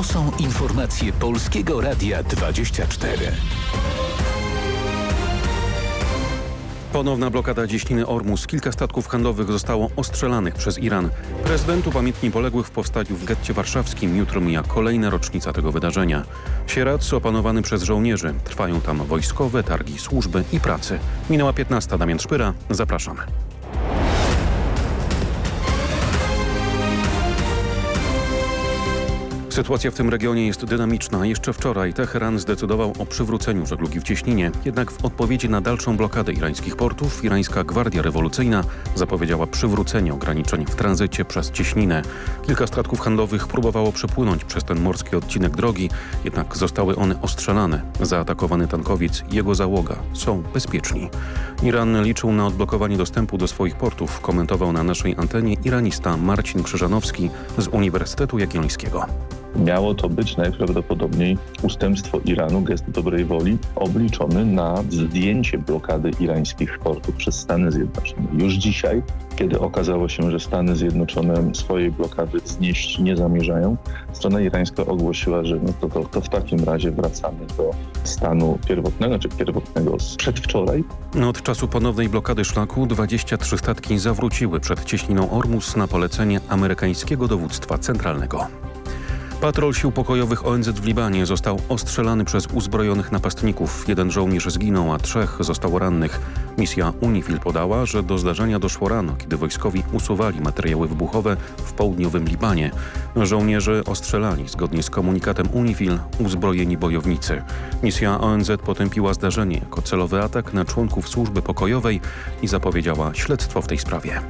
To są informacje Polskiego Radia 24. Ponowna blokada cieśniny Ormus. Kilka statków handlowych zostało ostrzelanych przez Iran. Prezydent upamiętni poległych w powstaniu w getcie warszawskim. Jutro mija kolejna rocznica tego wydarzenia. Sieradz opanowany przez żołnierzy. Trwają tam wojskowe, targi, służby i pracy. Minęła 15. Damian Szpyra. Zapraszamy. Sytuacja w tym regionie jest dynamiczna. Jeszcze wczoraj Teheran zdecydował o przywróceniu żeglugi w cieśninie. Jednak w odpowiedzi na dalszą blokadę irańskich portów, irańska Gwardia Rewolucyjna zapowiedziała przywrócenie ograniczeń w tranzycie przez cieśninę. Kilka statków handlowych próbowało przepłynąć przez ten morski odcinek drogi, jednak zostały one ostrzelane. Zaatakowany tankowiec i jego załoga są bezpieczni. Iran liczył na odblokowanie dostępu do swoich portów, komentował na naszej antenie iranista Marcin Krzyżanowski z Uniwersytetu Jagiellońskiego. Miało to być najprawdopodobniej ustępstwo Iranu, gest dobrej woli, obliczony na zdjęcie blokady irańskich portów przez Stany Zjednoczone. Już dzisiaj, kiedy okazało się, że Stany Zjednoczone swojej blokady znieść nie zamierzają, strona irańska ogłosiła, że no to, to, to w takim razie wracamy do stanu pierwotnego, czy pierwotnego z przedwczoraj. Od czasu ponownej blokady szlaku 23 statki zawróciły przed cieśniną Ormus na polecenie amerykańskiego dowództwa centralnego. Patrol sił pokojowych ONZ w Libanie został ostrzelany przez uzbrojonych napastników. Jeden żołnierz zginął, a trzech zostało rannych. Misja UNIFIL podała, że do zdarzenia doszło rano, kiedy wojskowi usuwali materiały wybuchowe w południowym Libanie. Żołnierze ostrzelali, zgodnie z komunikatem UNIFIL, uzbrojeni bojownicy. Misja ONZ potępiła zdarzenie jako celowy atak na członków służby pokojowej i zapowiedziała śledztwo w tej sprawie.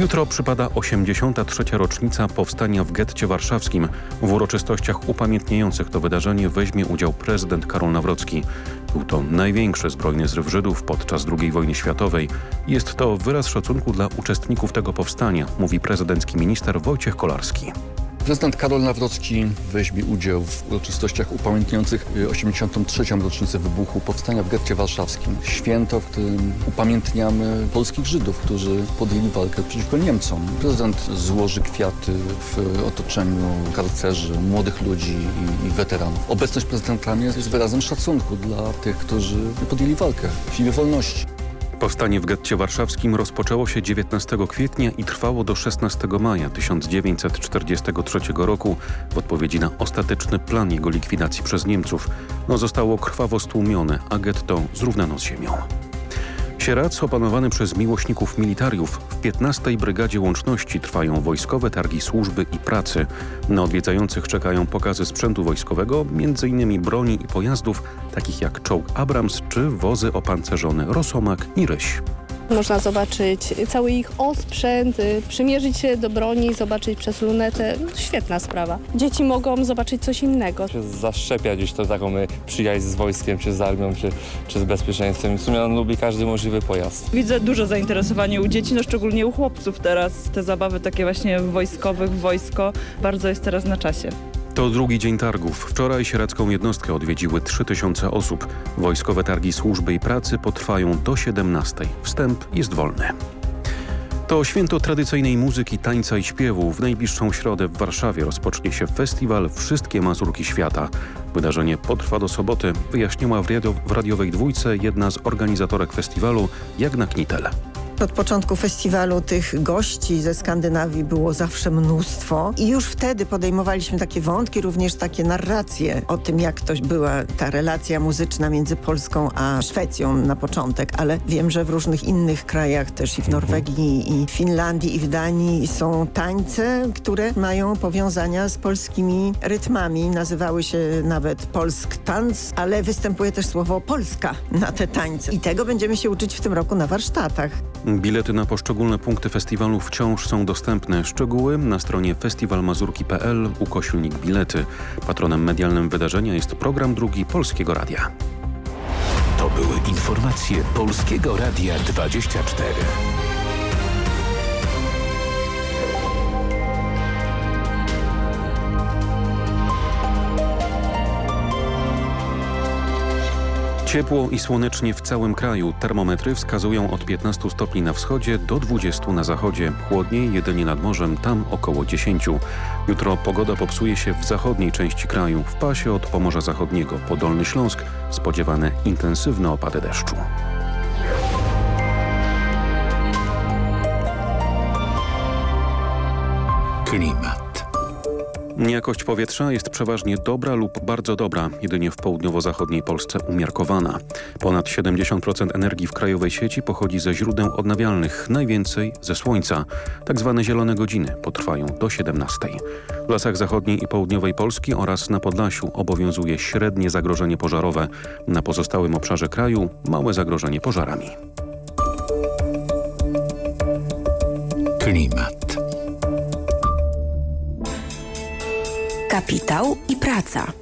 Jutro przypada 83. rocznica powstania w getcie warszawskim. W uroczystościach upamiętniających to wydarzenie weźmie udział prezydent Karol Nawrocki. Był to największy zbrojny zryw Żydów podczas II wojny światowej. Jest to wyraz szacunku dla uczestników tego powstania, mówi prezydencki minister Wojciech Kolarski. Prezydent Karol Nawrocki weźmie udział w uroczystościach upamiętniających 83. rocznicę wybuchu powstania w getcie warszawskim. Święto, w którym upamiętniamy polskich Żydów, którzy podjęli walkę przeciwko Niemcom. Prezydent złoży kwiaty w otoczeniu karcerzy, młodych ludzi i, i weteranów. Obecność prezydenta jest wyrazem szacunku dla tych, którzy podjęli walkę w imię wolności. Powstanie w getcie warszawskim rozpoczęło się 19 kwietnia i trwało do 16 maja 1943 roku w odpowiedzi na ostateczny plan jego likwidacji przez Niemców. No zostało krwawo stłumione, a getto zrównano z ziemią. Sierac opanowany przez miłośników militariów. W 15 Brygadzie Łączności trwają wojskowe targi służby i pracy. Na odwiedzających czekają pokazy sprzętu wojskowego, m.in. broni i pojazdów, takich jak czołg Abrams czy wozy opancerzone Rosomak i Ryś. Można zobaczyć cały ich osprzęt, y, przymierzyć się do broni, zobaczyć przez lunetę. Świetna sprawa. Dzieci mogą zobaczyć coś innego. Się zaszczepia gdzieś to taką y, przyjaźń z wojskiem, czy z armią, czy, czy z bezpieczeństwem. W sumie on lubi każdy możliwy pojazd. Widzę duże zainteresowanie u dzieci, no szczególnie u chłopców teraz. Te zabawy takie właśnie wojskowych, wojsko, bardzo jest teraz na czasie. To drugi dzień targów. Wczoraj sieradzką jednostkę odwiedziły 3000 osób. Wojskowe targi służby i pracy potrwają do 17. Wstęp jest wolny. To święto tradycyjnej muzyki, tańca i śpiewu. W najbliższą środę w Warszawie rozpocznie się festiwal Wszystkie Mazurki Świata. Wydarzenie potrwa do soboty, wyjaśniła w, radio, w radiowej dwójce jedna z organizatorek festiwalu, Jagna Knitel. Od początku festiwalu tych gości ze Skandynawii było zawsze mnóstwo i już wtedy podejmowaliśmy takie wątki, również takie narracje o tym, jak to była ta relacja muzyczna między Polską a Szwecją na początek, ale wiem, że w różnych innych krajach, też i w Norwegii, i w Finlandii, i w Danii są tańce, które mają powiązania z polskimi rytmami. Nazywały się nawet Polsk Tanz, ale występuje też słowo Polska na te tańce. I tego będziemy się uczyć w tym roku na warsztatach. Bilety na poszczególne punkty festiwalu wciąż są dostępne. Szczegóły na stronie festiwalmazurki.pl ukośnik bilety. Patronem medialnym wydarzenia jest program drugi Polskiego Radia. To były informacje Polskiego Radia 24. Ciepło i słonecznie w całym kraju. Termometry wskazują od 15 stopni na wschodzie do 20 na zachodzie. Chłodniej jedynie nad morzem, tam około 10. Jutro pogoda popsuje się w zachodniej części kraju. W pasie od Pomorza Zachodniego po Dolny Śląsk spodziewane intensywne opady deszczu. Klimat. Jakość powietrza jest przeważnie dobra lub bardzo dobra, jedynie w południowo-zachodniej Polsce umiarkowana. Ponad 70% energii w krajowej sieci pochodzi ze źródeł odnawialnych, najwięcej ze słońca. Tak zwane zielone godziny potrwają do 17. W lasach zachodniej i południowej Polski oraz na Podlasiu obowiązuje średnie zagrożenie pożarowe. Na pozostałym obszarze kraju małe zagrożenie pożarami. Klimat. Kapitał i praca.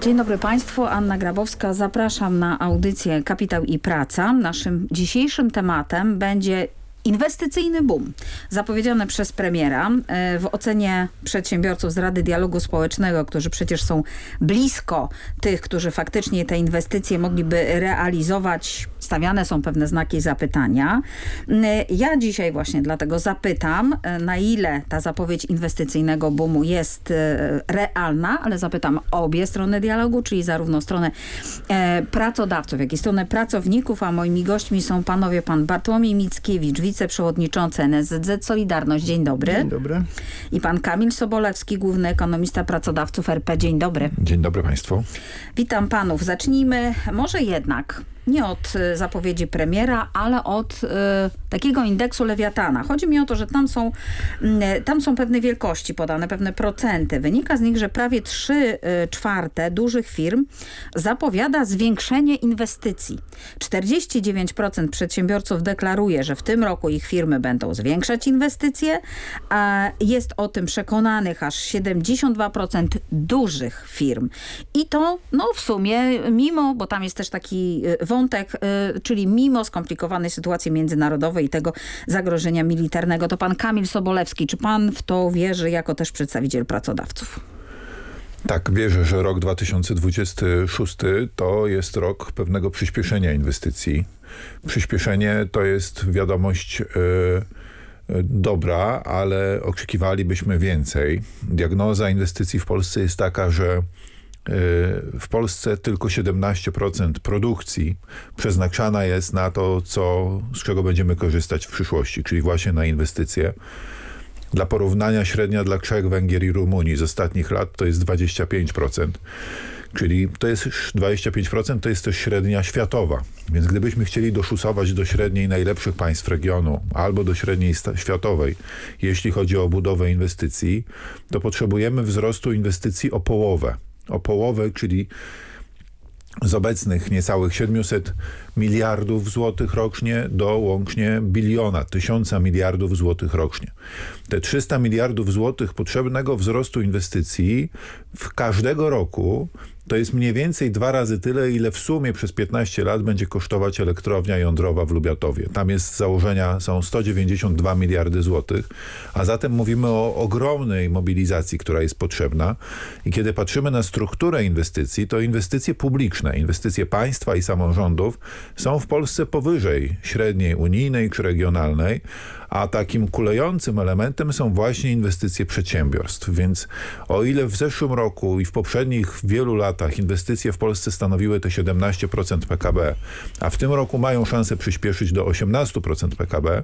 Dzień dobry Państwu, Anna Grabowska. Zapraszam na audycję Kapitał i Praca. Naszym dzisiejszym tematem będzie Inwestycyjny boom, zapowiedziany przez premiera e, w ocenie przedsiębiorców z Rady Dialogu Społecznego, którzy przecież są blisko tych, którzy faktycznie te inwestycje mogliby realizować. Stawiane są pewne znaki zapytania. E, ja dzisiaj właśnie dlatego zapytam, e, na ile ta zapowiedź inwestycyjnego boomu jest realna, ale zapytam obie strony dialogu, czyli zarówno stronę pracodawców, jak i stronę pracowników, a moimi gośćmi są panowie pan Bartłomiej Mickiewicz, wiceprzewodniczący NSZZ Solidarność. Dzień dobry. Dzień dobry. I pan Kamil Sobolewski, główny ekonomista pracodawców RP. Dzień dobry. Dzień dobry państwu. Witam panów. Zacznijmy może jednak nie od y, zapowiedzi premiera, ale od y, takiego indeksu Lewiatana. Chodzi mi o to, że tam są, y, tam są pewne wielkości podane, pewne procenty. Wynika z nich, że prawie 3 y, czwarte dużych firm zapowiada zwiększenie inwestycji. 49% przedsiębiorców deklaruje, że w tym roku ich firmy będą zwiększać inwestycje, a jest o tym przekonanych aż 72% dużych firm. I to no w sumie mimo, bo tam jest też taki y, wątek, y, czyli mimo skomplikowanej sytuacji międzynarodowej i tego zagrożenia militarnego, to pan Kamil Sobolewski, czy pan w to wierzy jako też przedstawiciel pracodawców? Tak, wierzę, że rok 2026 to jest rok pewnego przyspieszenia inwestycji. Przyspieszenie to jest wiadomość yy, dobra, ale oczekiwalibyśmy więcej. Diagnoza inwestycji w Polsce jest taka, że w Polsce tylko 17% produkcji przeznaczana jest na to, co, z czego będziemy korzystać w przyszłości, czyli właśnie na inwestycje. Dla porównania średnia dla Czech, Węgier i Rumunii z ostatnich lat to jest 25%. Czyli to jest 25%, to jest też średnia światowa. Więc gdybyśmy chcieli doszusować do średniej najlepszych państw regionu albo do średniej światowej, jeśli chodzi o budowę inwestycji, to potrzebujemy wzrostu inwestycji o połowę o połowę, czyli z obecnych niecałych 700 miliardów złotych rocznie do łącznie biliona, tysiąca miliardów złotych rocznie. Te 300 miliardów złotych potrzebnego wzrostu inwestycji w każdego roku to jest mniej więcej dwa razy tyle, ile w sumie przez 15 lat będzie kosztować elektrownia jądrowa w Lubiatowie. Tam jest założenia, są 192 miliardy złotych, a zatem mówimy o ogromnej mobilizacji, która jest potrzebna. I kiedy patrzymy na strukturę inwestycji, to inwestycje publiczne, inwestycje państwa i samorządów są w Polsce powyżej średniej unijnej czy regionalnej, a takim kulejącym elementem są właśnie inwestycje przedsiębiorstw. Więc o ile w zeszłym roku i w poprzednich wielu latach inwestycje w Polsce stanowiły te 17% PKB, a w tym roku mają szansę przyspieszyć do 18% PKB,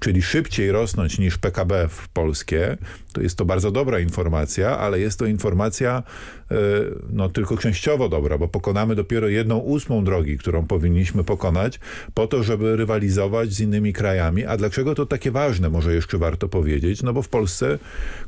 czyli szybciej rosnąć niż PKB w polskie, to jest to bardzo dobra informacja, ale jest to informacja e, no, tylko częściowo dobra, bo pokonamy dopiero jedną ósmą drogi, którą powinniśmy pokonać po to, żeby rywalizować z innymi krajami. A dlaczego to takie ważne, może jeszcze warto powiedzieć? No bo w Polsce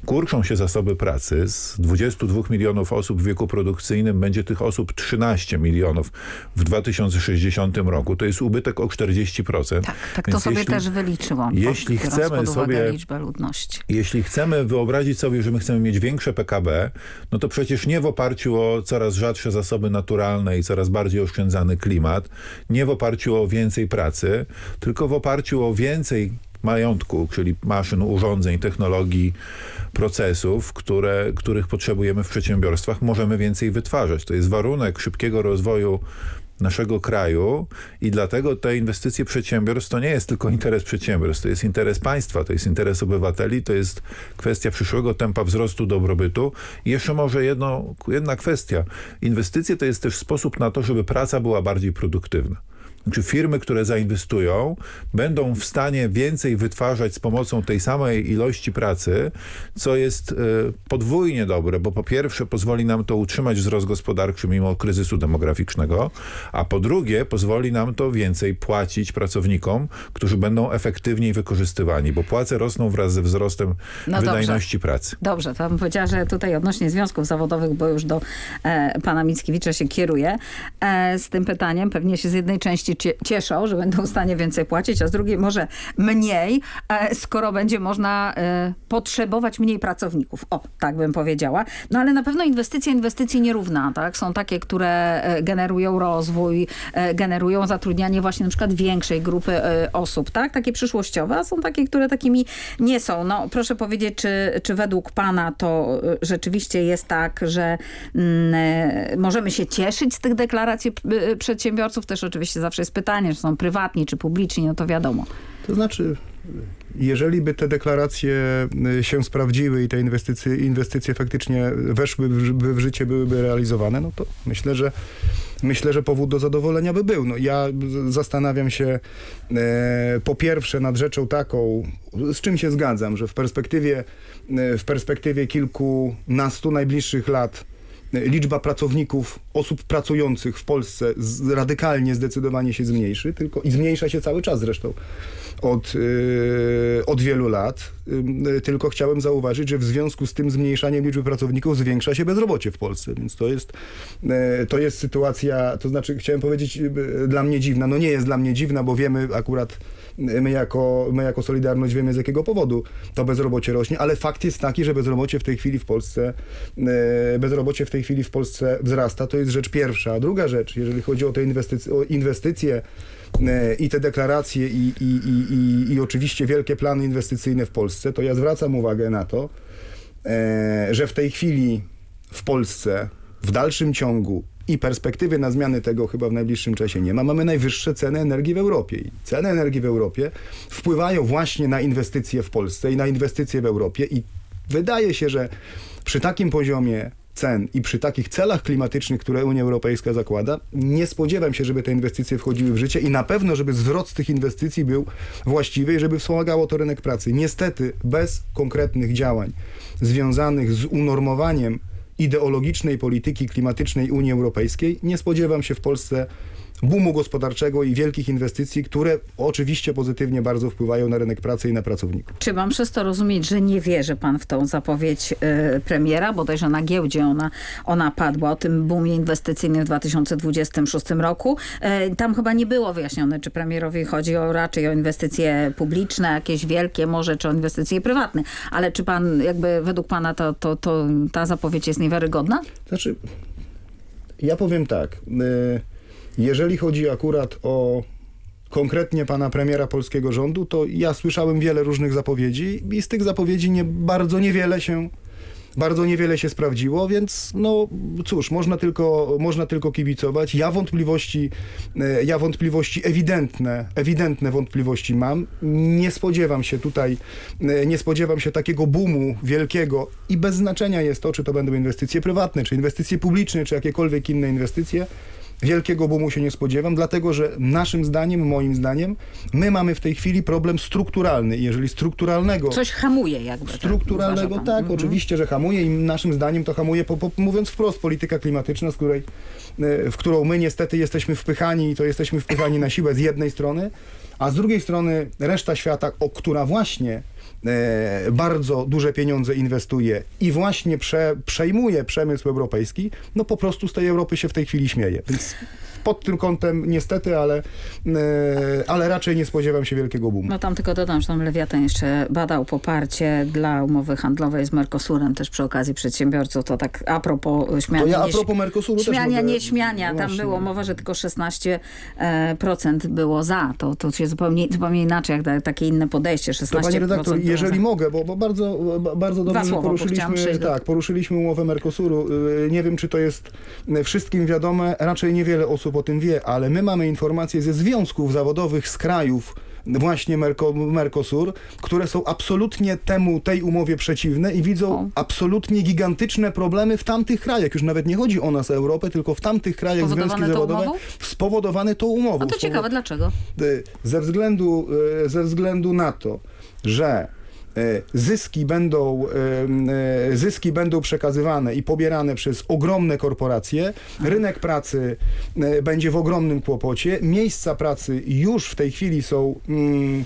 kurczą się zasoby pracy. Z 22 milionów osób w wieku produkcyjnym będzie tych osób 13 milionów w 2060 roku. To jest ubytek o 40%. Tak, tak to sobie jeśli, też wyliczyłam. Jeśli chcemy sobie liczbę ludności. Jeśli chcemy wyobrazić sobie, że my chcemy mieć większe PKB, no to przecież nie w oparciu o coraz rzadsze zasoby naturalne i coraz bardziej oszczędzany klimat, nie w oparciu o więcej pracy, tylko w oparciu o więcej majątku, czyli maszyn, urządzeń, technologii, procesów, które, których potrzebujemy w przedsiębiorstwach, możemy więcej wytwarzać. To jest warunek szybkiego rozwoju naszego kraju i dlatego te inwestycje przedsiębiorstw to nie jest tylko interes przedsiębiorstw, to jest interes państwa, to jest interes obywateli, to jest kwestia przyszłego tempa wzrostu dobrobytu. I jeszcze może jedno, jedna kwestia. Inwestycje to jest też sposób na to, żeby praca była bardziej produktywna. Znaczy firmy, które zainwestują, będą w stanie więcej wytwarzać z pomocą tej samej ilości pracy, co jest y, podwójnie dobre, bo po pierwsze pozwoli nam to utrzymać wzrost gospodarczy mimo kryzysu demograficznego, a po drugie pozwoli nam to więcej płacić pracownikom, którzy będą efektywniej wykorzystywani, bo płace rosną wraz ze wzrostem No wydajności dobrze. pracy. Dobrze, to bym powiedziała, że tutaj odnośnie związków zawodowych, bo już do e, pana Mickiewicza się kieruje e, z tym pytaniem. Pewnie się z jednej części cie, cieszą, że będą w stanie więcej płacić, a z drugiej może mniej, e, skoro będzie można e, potrzebować mniej pracowników. O, tak bym powiedziała. No ale na pewno inwestycje inwestycji nierówna, tak? Są takie, które e, generują rozwój, generują zatrudnianie właśnie na przykład większej grupy osób, tak? Takie przyszłościowe, a są takie, które takimi nie są. No proszę powiedzieć, czy, czy według pana to rzeczywiście jest tak, że mm, możemy się cieszyć z tych deklaracji przedsiębiorców? Też oczywiście zawsze jest pytanie, czy są prywatni, czy publiczni, no to wiadomo. To znaczy, jeżeli by te deklaracje y, się sprawdziły i te inwestycje, inwestycje faktycznie weszłyby w życie, byłyby realizowane, no to myślę, że myślę, że powód do zadowolenia by był. No, ja zastanawiam się e, po pierwsze nad rzeczą taką, z czym się zgadzam, że w perspektywie, e, w perspektywie kilkunastu najbliższych lat liczba pracowników, osób pracujących w Polsce radykalnie, zdecydowanie się zmniejszy, tylko i zmniejsza się cały czas zresztą od, yy, od wielu lat. Yy, tylko chciałem zauważyć, że w związku z tym zmniejszaniem liczby pracowników zwiększa się bezrobocie w Polsce, więc to jest, yy, to jest sytuacja, to znaczy chciałem powiedzieć dla mnie dziwna. No nie jest dla mnie dziwna, bo wiemy akurat my jako, my jako Solidarność wiemy z jakiego powodu to bezrobocie rośnie, ale fakt jest taki, że bezrobocie w tej chwili w Polsce bezrobocie w tej chwili w Polsce wzrasta. To jest rzecz pierwsza. A druga rzecz, jeżeli chodzi o te inwestycje, o inwestycje i te deklaracje i, i, i, i, i oczywiście wielkie plany inwestycyjne w Polsce, to ja zwracam uwagę na to, że w tej chwili w Polsce w dalszym ciągu i perspektywy na zmiany tego chyba w najbliższym czasie nie ma. Mamy najwyższe ceny energii w Europie i ceny energii w Europie wpływają właśnie na inwestycje w Polsce i na inwestycje w Europie i wydaje się, że przy takim poziomie cen i przy takich celach klimatycznych, które Unia Europejska zakłada, nie spodziewam się, żeby te inwestycje wchodziły w życie i na pewno, żeby zwrot z tych inwestycji był właściwy i żeby wspomagało to rynek pracy. Niestety bez konkretnych działań związanych z unormowaniem ideologicznej polityki klimatycznej Unii Europejskiej. Nie spodziewam się w Polsce boomu gospodarczego i wielkich inwestycji, które oczywiście pozytywnie bardzo wpływają na rynek pracy i na pracowników. Czy mam przez to rozumieć, że nie wierzy pan w tą zapowiedź y, premiera, bodajże na giełdzie ona, ona padła o tym boomie inwestycyjnym w 2026 roku. Y, tam chyba nie było wyjaśnione, czy premierowi chodzi o raczej o inwestycje publiczne, jakieś wielkie może, czy o inwestycje prywatne. Ale czy pan, jakby według pana to, to, to ta zapowiedź jest niewiarygodna? Znaczy, ja powiem tak. Y jeżeli chodzi akurat o konkretnie pana premiera polskiego rządu, to ja słyszałem wiele różnych zapowiedzi i z tych zapowiedzi nie, bardzo niewiele się bardzo niewiele się sprawdziło, więc no cóż, można tylko, można tylko kibicować. Ja wątpliwości, ja wątpliwości ewidentne, ewidentne wątpliwości mam. Nie spodziewam się tutaj, nie spodziewam się takiego boomu wielkiego i bez znaczenia jest to, czy to będą inwestycje prywatne, czy inwestycje publiczne, czy jakiekolwiek inne inwestycje wielkiego boomu się nie spodziewam, dlatego że naszym zdaniem, moim zdaniem, my mamy w tej chwili problem strukturalny. Jeżeli strukturalnego... Coś hamuje jakby. Strukturalnego, tak, tak mhm. oczywiście, że hamuje i naszym zdaniem to hamuje, po, po, mówiąc wprost, polityka klimatyczna, z której, w którą my niestety jesteśmy wpychani i to jesteśmy wpychani na siłę z jednej strony, a z drugiej strony reszta świata, o, która właśnie e, bardzo duże pieniądze inwestuje i właśnie prze, przejmuje przemysł europejski, no po prostu z tej Europy się w tej chwili śmieje. Więc pod tym kątem niestety, ale, e, ale raczej nie spodziewam się wielkiego boomu. No tam tylko dodam, że tam Lewiatan jeszcze badał poparcie dla umowy handlowej z Mercosurem, też przy okazji przedsiębiorców. To tak a propos śmiania. To ja a propos Mercosuru Śmiania, mogę- nie śmiania. Tam było mowa, że tylko 16% e, było za. To, to się zupełnie, zupełnie inaczej, jak takie inne podejście. 16% To panie redaktor, jeżeli mogę, bo, bo bardzo, ba- bardzo dobrze, chciałam poruszyliśmy, tak, poruszyliśmy umowę Mercosuru. Yy, Nie wiem, czy to jest wszystkim wiadome, raczej niewiele osób o tym wie, ale my mamy informacje ze związków zawodowych z krajów właśnie Merco, Mercosur, które są absolutnie temu, tej umowie przeciwne i widzą absolutnie gigantyczne problemy w tamtych krajach. Już nawet nie chodzi o nas, Europę, tylko w tamtych krajach związki zawodowe umową? spowodowane tą umową. No to ciekawe, dlaczego? Y, ze względu, y, ze względu na to, że zyski będą, y, y, zyski będą przekazywane i pobierane przez ogromne korporacje, rynek pracy będzie w ogromnym kłopocie, miejsca pracy już w tej chwili są mm,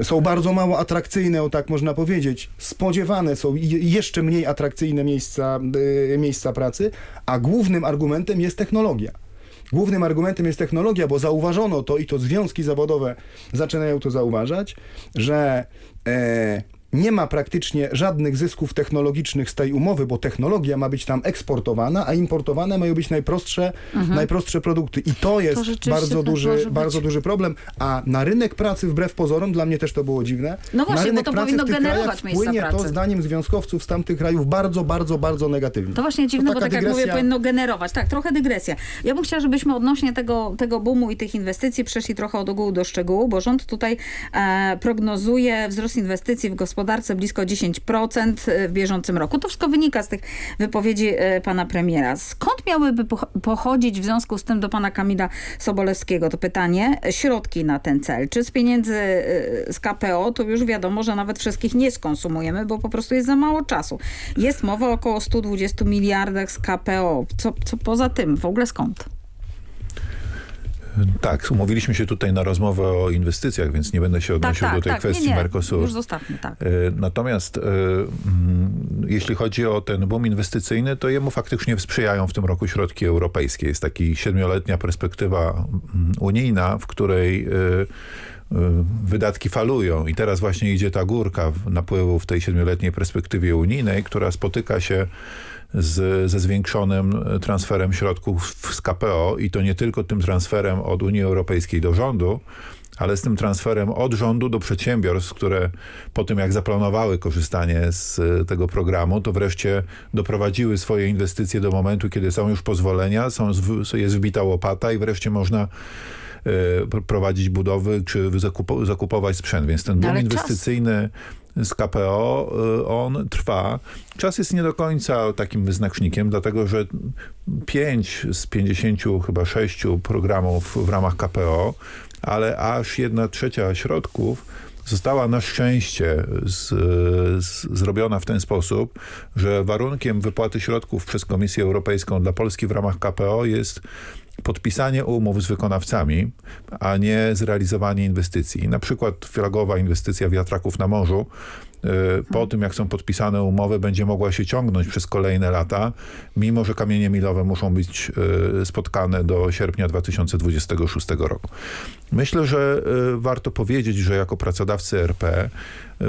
e, są bardzo mało atrakcyjne, o tak można powiedzieć. Spodziewane są jeszcze mniej atrakcyjne miejsca, e, miejsca pracy, a głównym argumentem jest technologia. Głównym argumentem jest technologia, bo zauważono to i to związki zawodowe zaczynają to zauważać, że e, nie ma praktycznie żadnych zysków technologicznych z tej umowy, bo technologia ma być tam eksportowana, a importowane mają być najprostsze, Mhm. najprostsze produkty. I to jest rzeczywiście bardzo tak duży, bardzo duży problem. A na rynek pracy, wbrew pozorom, dla mnie też to było dziwne, No właśnie, na bo rynek to pracy powinno w tych generować miejsca wpłynie to pracy. zdaniem związkowców z tamtych krajów bardzo, bardzo, bardzo negatywnie. To właśnie dziwne, bo taka tak jak mówię, dygresja- powinno generować. Tak, trochę dygresja. Ja bym chciała, żebyśmy odnośnie tego, tego boomu i tych inwestycji przeszli trochę od ogółu do szczegółu, bo rząd tutaj e, prognozuje wzrost inwestycji w gospodarce blisko 10% w bieżącym roku. To wszystko wynika z tych wypowiedzi e, pana premiera. Skąd miałyby poch- pochodzić w związku z tym do pana Kamila Sobolewskiego? To pytanie. Środki na ten cel. Czy z pieniędzy e, z KPO, to już wiadomo, że nawet wszystkich nie skonsumujemy, bo po prostu jest za mało czasu. Jest mowa o około 120 miliardach z KPO. Co, co poza tym? W ogóle skąd? Tak, umówiliśmy się tutaj na rozmowę o inwestycjach, więc nie będę się odnosił do tej kwestii nie, nie. Mercosur. Już zostawmy, tak. E, Natomiast e, mm, jeśli chodzi o ten boom inwestycyjny, to jemu faktycznie sprzyjają w tym roku środki europejskie. Jest taki siedmioletnia perspektywa mm, unijna, w której e, wydatki falują i teraz właśnie idzie ta górka napływu w tej siedmioletniej perspektywie unijnej, która spotyka się z, ze zwiększonym transferem środków z KPO i to nie tylko tym transferem od Unii Europejskiej do rządu, ale z tym transferem od rządu do przedsiębiorstw, które po tym jak zaplanowały korzystanie z tego programu, to wreszcie doprowadziły swoje inwestycje do momentu, kiedy są już pozwolenia, są, jest wbita łopata i wreszcie można e, pr- prowadzić budowy czy zakupo- zakupować sprzęt. Więc ten No boom ale czas. Z KPO, y, on trwa. Czas jest nie do końca takim wyznacznikiem, dlatego że 5 z 50 chyba 6 programów w ramach KPO, ale aż jedna trzecia środków została na szczęście z, z, zrobiona w ten sposób, że warunkiem wypłaty środków przez Komisję Europejską dla Polski w ramach KPO jest podpisanie umów z wykonawcami, a nie zrealizowanie inwestycji. Na przykład flagowa inwestycja wiatraków na morzu y, po tym, jak są podpisane umowy, będzie mogła się ciągnąć przez kolejne lata, mimo że kamienie milowe muszą być y, spotkane do sierpnia 2026 roku. Myślę, że y, warto powiedzieć, że jako pracodawcy RP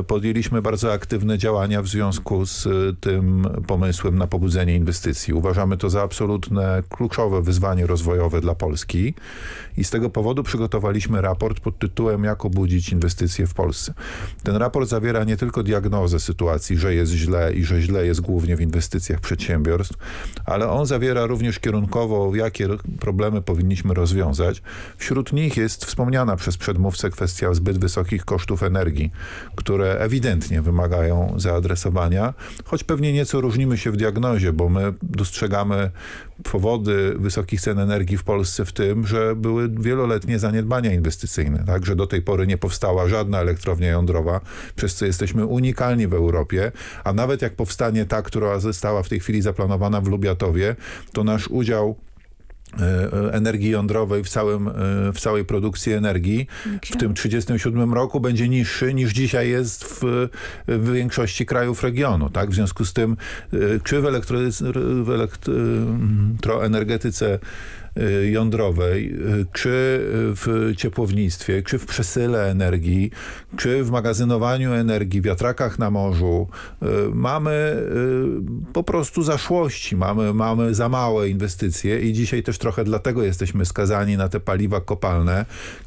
podjęliśmy bardzo aktywne działania w związku z y, tym pomysłem na pobudzenie inwestycji. Uważamy to za absolutne kluczowe wyzwanie rozwojowe dla Polski i z tego powodu przygotowaliśmy raport pod tytułem Jak obudzić inwestycje w Polsce. Ten raport zawiera nie tylko diagnozę sytuacji, że jest źle i że źle jest głównie w inwestycjach przedsiębiorstw, ale on zawiera również kierunkowo, jakie problemy powinniśmy rozwiązać. Wśród nich jest wspomniana przez przedmówcę kwestia zbyt wysokich kosztów energii, które ewidentnie wymagają zaadresowania, choć pewnie nieco różnimy się w diagnozie, bo my dostrzegamy powody wysokich cen energii w Polsce w tym, że były wieloletnie zaniedbania inwestycyjne, tak, że do tej pory nie powstała żadna elektrownia jądrowa, przez co jesteśmy unikalni w Europie, a nawet jak powstanie ta, która została w tej chwili zaplanowana w Lubiatowie, to nasz udział energii jądrowej w, całym, e, w całej produkcji energii w tym 37 roku będzie niższy niż dzisiaj jest w, w większości krajów regionu. Tak? W związku z tym e, czy w, elektro- w elektroenergetyce jądrowej, y, czy w ciepłownictwie, czy w przesyle energii, czy w magazynowaniu energii, wiatrakach na morzu. y, Mamy y, po prostu zaszłości, mamy, mamy za małe inwestycje i dzisiaj też trochę dlatego jesteśmy skazani na te paliwa kopalne,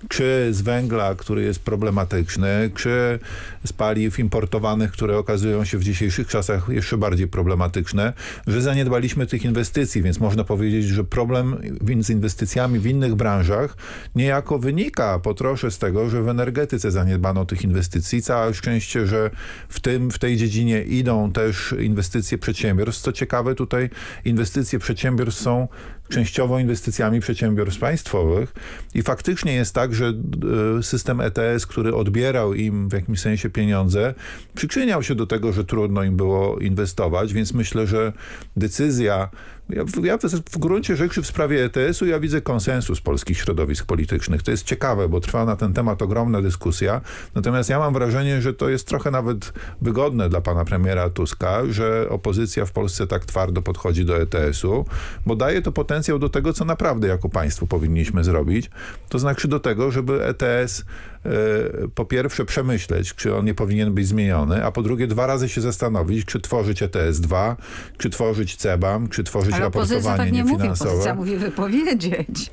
czy z węgla, który jest problematyczny, czy z paliw importowanych, które okazują się w dzisiejszych czasach jeszcze bardziej problematyczne, że zaniedbaliśmy tych inwestycji, więc można powiedzieć, że problem win- z inwestycjami w innych branżach niejako wynika po trosze z tego, że w energetyce zaniedbano tych inwestycji. Całe szczęście, że w, tym, w tej dziedzinie idą też inwestycje przedsiębiorstw. Co ciekawe, tutaj inwestycje przedsiębiorstw są częściowo inwestycjami przedsiębiorstw państwowych i faktycznie jest tak, że e, system ETS, który odbierał im w jakimś sensie pieniądze, przyczyniał się do tego, że trudno im było inwestować, więc myślę, że decyzja ja, w- ja w, w gruncie rzeczy w sprawie ETS-u ja widzę konsensus polskich środowisk politycznych. To jest ciekawe, bo trwa na ten temat ogromna dyskusja. Natomiast ja mam wrażenie, że to jest trochę nawet wygodne dla pana premiera Tuska, że opozycja w Polsce tak twardo podchodzi do ETS-u, bo daje to potencjał do tego, co naprawdę jako państwo powinniśmy zrobić. To znaczy do tego, żeby ETS e, po pierwsze przemyśleć, czy on nie powinien być zmieniony, a po drugie dwa razy się zastanowić, czy tworzyć ETS 2, czy tworzyć CEBAM, czy tworzyć Ale opozycja raportowanie tak nie mówi, niefinansowe. opozycja mówi wypowiedzieć.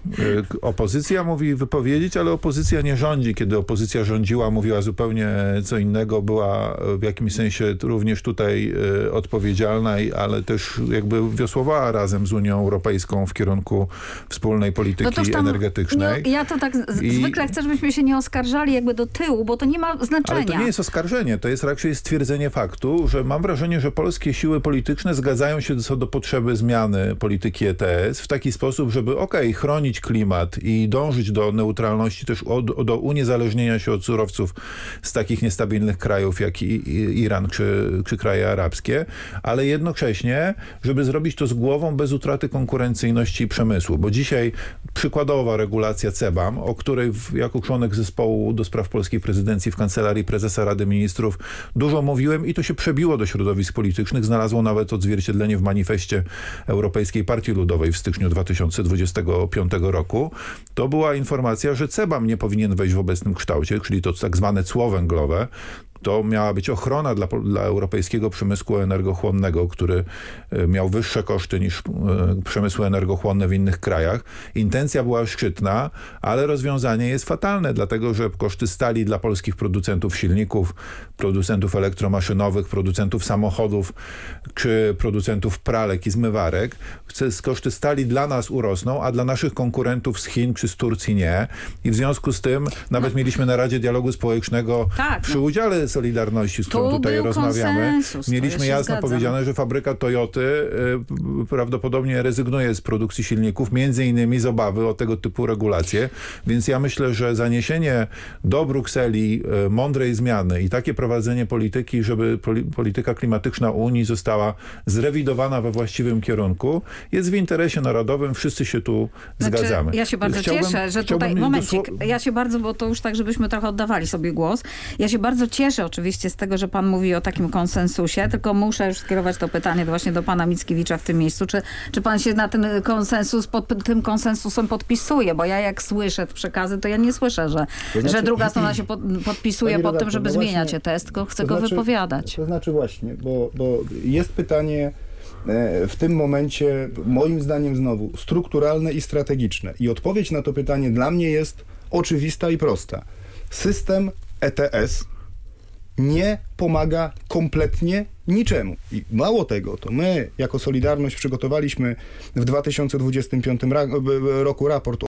K- Opozycja mówi wypowiedzieć, ale opozycja nie rządzi. Kiedy opozycja rządziła, mówiła zupełnie co innego, była y, w jakimś sensie również tutaj odpowiedzialna, ale też jakby wiosłowała razem z Unią Europejską w kierunku wspólnej polityki No tam energetycznej. Nie, ja to tak I- zwykle chcę, żebyśmy się nie oskarżali jakby do tyłu, bo to nie ma znaczenia. Ale to nie jest oskarżenie, to jest raczej stwierdzenie faktu, że mam wrażenie, że polskie siły polityczne zgadzają się co do potrzeby zmiany polityki ETS w taki sposób, żeby okej, chronić klimat i dążyć do neutralności, też od, do uniezależnienia się od surowców z takich niestabilnych krajów jak Iran czy, czy kraje arabskie, ale jednocześnie, żeby zrobić to z głową bez utraty konkurencyjności przemysłu, bo dzisiaj przykładowa regulacja CEBAM, o której jako członek zespołu do spraw polskiej prezydencji w Kancelarii Prezesa Rady Ministrów dużo mówiłem i to się przebiło do środowisk politycznych, znalazło nawet odzwierciedlenie w manifestie Europejskiej Partii Ludowej w styczniu 2025 roku. To była informacja, że CEBAM nie powinien wejść w obecnym kształcie, czyli to tak zwane cło węglowe, to miała być ochrona dla, dla europejskiego przemysłu energochłonnego, który e, miał wyższe koszty niż e, przemysły energochłonne w innych krajach. Intencja była szczytna, ale rozwiązanie jest fatalne, dlatego że koszty stali dla polskich producentów silników, producentów elektromaszynowych, producentów samochodów czy producentów pralek i zmywarek, koszty stali dla nas urosną, a dla naszych konkurentów z Chin czy z Turcji nie. I w związku z tym nawet mieliśmy na Radzie Dialogu Społecznego Tak, przy no. udziale Solidarności, z którą Tu tutaj rozmawiamy, mieliśmy jasno zgadzam. powiedziane, że fabryka Toyoty y, prawdopodobnie rezygnuje z produkcji silników, między innymi z obawy o tego typu regulacje. Więc ja myślę, że zaniesienie do Brukseli y, mądrej zmiany i takie prowadzenie polityki, żeby poli polityka klimatyczna Unii została zrewidowana we właściwym kierunku, jest w interesie narodowym. Wszyscy się tu Znaczy, zgadzamy. Ja się bardzo Chciałbym- cieszę, że tutaj, momencik, dosło- ja się bardzo, bo to już tak, żebyśmy trochę oddawali sobie głos. Ja się bardzo cieszę oczywiście z tego, że pan mówi o takim konsensusie, tylko muszę już skierować to pytanie do, właśnie do pana Mickiewicza w tym miejscu. Czy, czy pan się na ten konsensus, pod tym konsensusem podpisuje? Bo ja jak słyszę te przekazy, to ja nie słyszę, że, To znaczy- że druga strona się pod, podpisuje pod tym, żeby no zmieniać właśnie, ETS, tylko chce to go znaczy- wypowiadać. To znaczy właśnie, bo, bo jest pytanie e, w tym momencie, moim zdaniem znowu, strukturalne i strategiczne. I odpowiedź na to pytanie dla mnie jest oczywista i prosta. System ETS nie pomaga kompletnie niczemu. I mało tego, to my jako Solidarność przygotowaliśmy w 2025 ra- roku raport